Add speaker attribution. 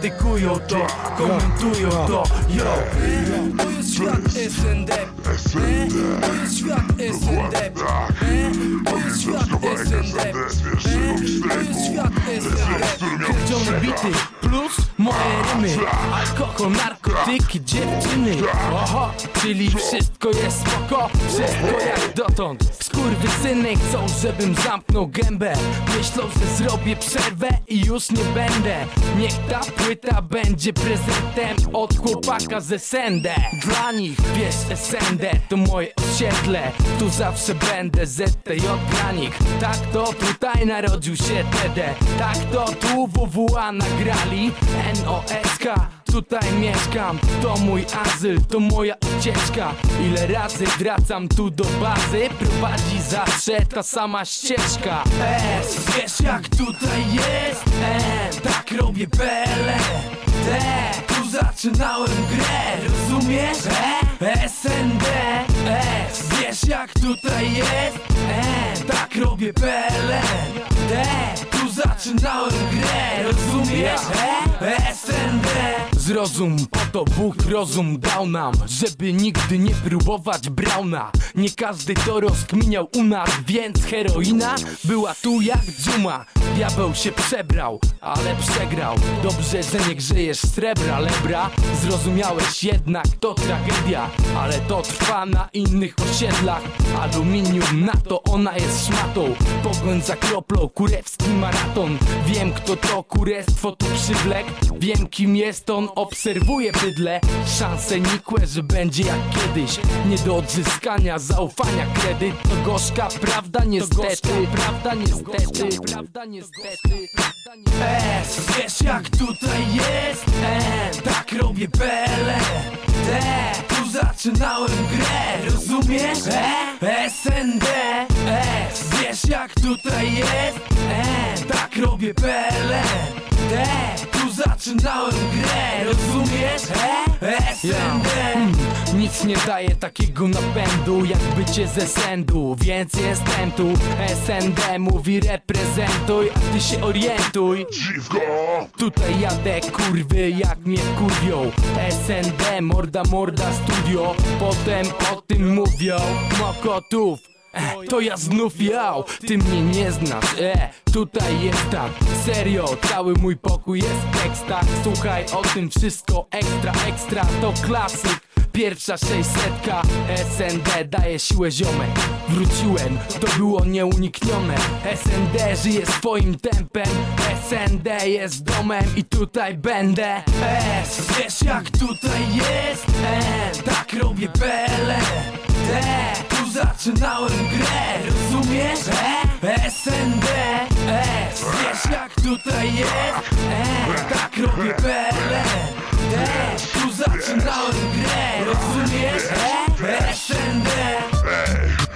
Speaker 1: krytykują to Komentują to, yo To jest świat SND e? To jest świat SND e? To jest świat SND e? To jest świat SND Kradzione bity plus moje rymy Alkohol, narkotyki, dziewczyny. Oho, czyli wszystko jest spoko. Wszystko jak dotąd. Skurwysyny chcą, żebym zamknął gębę. Myślą, że zrobię przerwę i już nie będę. Niech ta płyta będzie prezentem od chłopaka ze Sendę Dla nich, wiesz, SND to moje osiedle. Tu zawsze będę ZTJ nich. Tak to tutaj narodził się TD Tak to tu WWA nagrali NOSK Tutaj mieszkam, to mój azyl, to moja ucieczka. Ile razy wracam tu do bazy Prowadzi zawsze ta sama ścieżka. S, wiesz jak tutaj jest? N, tak robię PL T, tu zaczynałem grę, rozumiesz? E, SND, S, wiesz jak tutaj jest? N, tak robię PL tu zaczynałem grę, rozumiesz? E, SND Zrozum, to Bóg rozum dał nam Żeby nigdy nie próbować brauna. Nie każdy to rozkminiał u nas Więc heroina była tu jak dżuma Diabeł się przebrał, ale przegrał. Dobrze, że nie grzejesz srebra, lebra. Zrozumiałeś jednak, to tragedia Ale to trwa na innych osiedlach. Aluminium, na to ona jest szmatą. Pogoń za kroplą, kurewski maraton. Wiem kto to kurestwo tu przywlek Wiem kim jest on, obserwuję bydle Szanse nikłe, że będzie jak kiedyś. Nie do odzyskania zaufania kredyt. To gorzka prawda niestety. Prawda niestety. Prawda niestety. S, wiesz jak tutaj jest N, tak robię PL T, tu zaczynałem grę, rozumiesz? E, SND, S, wiesz jak tutaj jest N, tak robię T, tu zaczynałem grę, rozumiesz? E, SND Nic nie daje takiego napędu jak bycie ze sędu Więc jestem tu, SND mówi reprezentuj, a ty się orientuj.
Speaker 2: Dziwko!
Speaker 1: Tutaj jadę kurwy jak mnie kurwią SND, morda morda studio. Potem o tym mówią. Mokotów E, to ja znów jał, ty mnie nie znasz, e, tutaj jest tak Serio, cały mój pokój jest teksta Słuchaj o tym wszystko ekstra, ekstra, to klasyk. Pierwsza sześćsetka SND daje siłę ziomek Wróciłem, to było nieuniknione. SND żyje swoim tempem SND jest domem i tutaj będę. S, wiesz jak tutaj jest? N, tak robię tu zaczynałem grę, rozumiesz? E, SND, S, wiesz jak tutaj jest N, tak robię PL